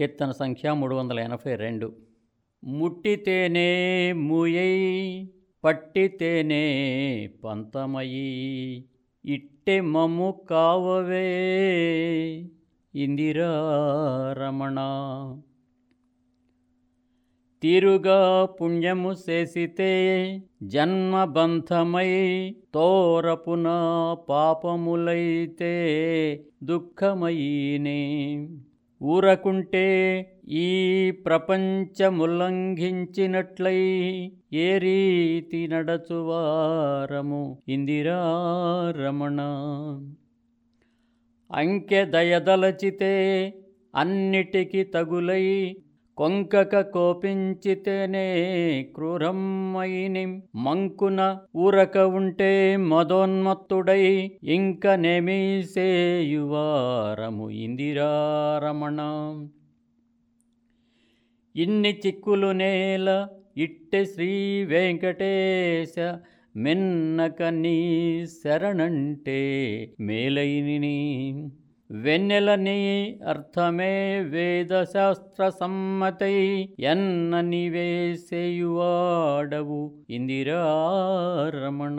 కీర్తన సంఖ్య మూడు వందల ఎనభై రెండు. ముట్టితేనే ముయై పట్టితేనే పంతమయి ఇట్టె మమ్ము కావవే ఇందిరా రమణ తీరుగా పుణ్యము చేసితే జన్మబంధమై తోరపున పాపములైతే దుఃఖమయీనే ఊరకుంటే ఈ ప్రపంచముల్లంఘించినట్లై ఏ రీతి నడచువారము? ఇందిరారమణ. అంకె దయదలచితే అన్నిటికి తగులై కొంకక కోపించితేనే క్రూరమ్మైని మంకున ఊరక ఉంటే మదోన్మత్తుడై ఇంక నెమీసేయువారము ఇందిరారమణ. ఇన్ని చిక్కులు నేల ఇట్టె శ్రీ వెంకటేశ మెన్నక నీ శరణంటే మేలైని वेन्नलनी अर्थमे वेदशास्त्रसम्मतै यन्न निवेशयुवाडु इन्दिरारमण